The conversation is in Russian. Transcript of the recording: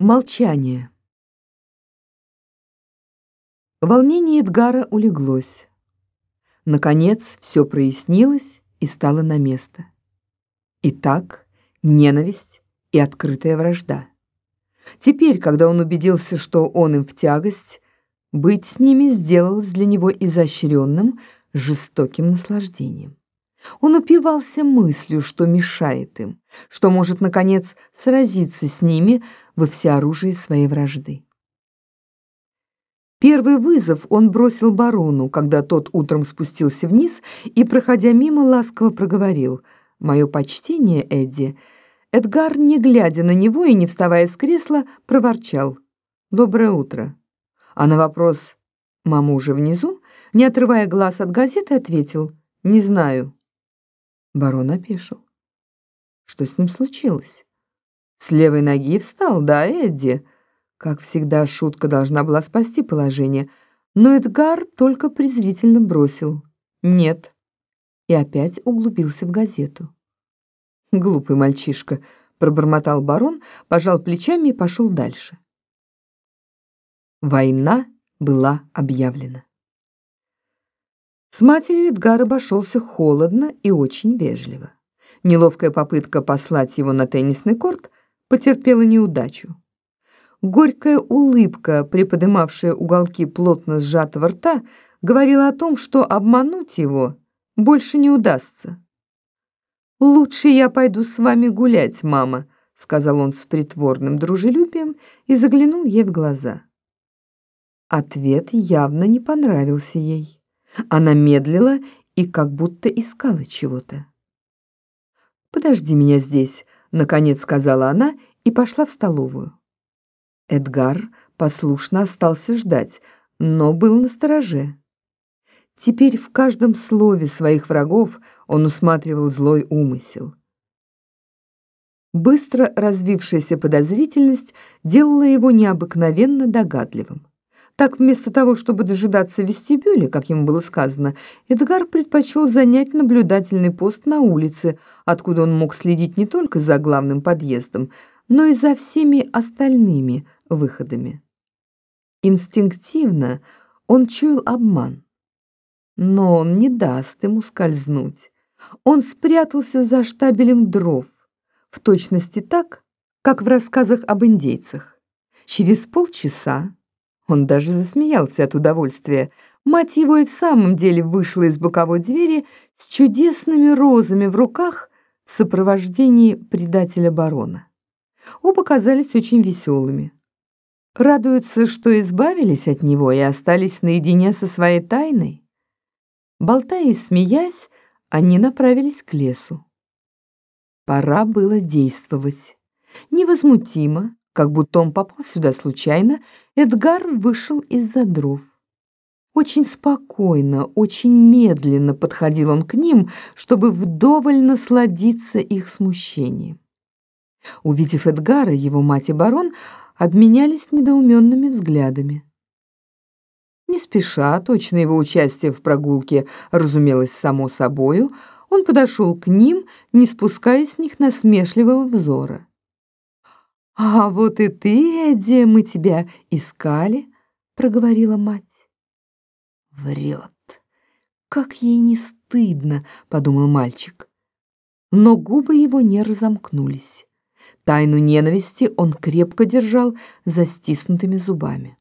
Молчание. Волнение Эдгара улеглось. Наконец все прояснилось и стало на место. Итак, ненависть и открытая вражда. Теперь, когда он убедился, что он им в тягость, быть с ними сделалось для него изощренным, жестоким наслаждением. Он упивался мыслью, что мешает им, что может, наконец, сразиться с ними во всеоружии своей вражды. Первый вызов он бросил барону, когда тот утром спустился вниз и, проходя мимо, ласково проговорил «Мое почтение, Эдди». Эдгар, не глядя на него и не вставая с кресла, проворчал «Доброе утро». А на вопрос «Мама уже внизу?» не отрывая глаз от газеты, ответил «Не знаю». Барон опешил. Что с ним случилось? С левой ноги встал, да, Эдди? Как всегда, шутка должна была спасти положение, но Эдгар только презрительно бросил «нет» и опять углубился в газету. «Глупый мальчишка», — пробормотал барон, пожал плечами и пошел дальше. Война была объявлена. С матерью Эдгар обошелся холодно и очень вежливо. Неловкая попытка послать его на теннисный корт потерпела неудачу. Горькая улыбка, приподымавшая уголки плотно сжатого рта, говорила о том, что обмануть его больше не удастся. «Лучше я пойду с вами гулять, мама», — сказал он с притворным дружелюбием и заглянул ей в глаза. Ответ явно не понравился ей. Она медлила и как будто искала чего-то. «Подожди меня здесь», — наконец сказала она и пошла в столовую. Эдгар послушно остался ждать, но был настороже. Теперь в каждом слове своих врагов он усматривал злой умысел. Быстро развившаяся подозрительность делала его необыкновенно догадливым. Так вместо того, чтобы дожидаться в вестибюле, как ему было сказано, Эдгар предпочел занять наблюдательный пост на улице, откуда он мог следить не только за главным подъездом, но и за всеми остальными выходами. Инстинктивно он чуял обман. Но он не даст ему скользнуть. Он спрятался за штабелем дров, в точности так, как в рассказах об индейцах. Через полчаса он даже засмеялся от удовольствия. Мать его и в самом деле вышла из боковой двери с чудесными розами в руках в сопровождении предателя барона. Оба казались очень веселыми. Радуются, что избавились от него и остались наедине со своей тайной. Болтая и смеясь, они направились к лесу. Пора было действовать. Невозмутимо, как будто он попал сюда случайно, Эдгар вышел из-за дров. Очень спокойно, очень медленно подходил он к ним, чтобы вдоволь насладиться их смущением. Увидев Эдгара, его мать и барон обменялись недоуменными взглядами. Не спеша, точно его участие в прогулке разумелось само собою, он подошел к ним, не спуская с них насмешливого взора. «А вот и ты, Эдди, мы тебя искали», — проговорила мать. «Врет. Как ей не стыдно», — подумал мальчик. Но губы его не разомкнулись. Тайну ненависти он крепко держал за стиснутыми зубами.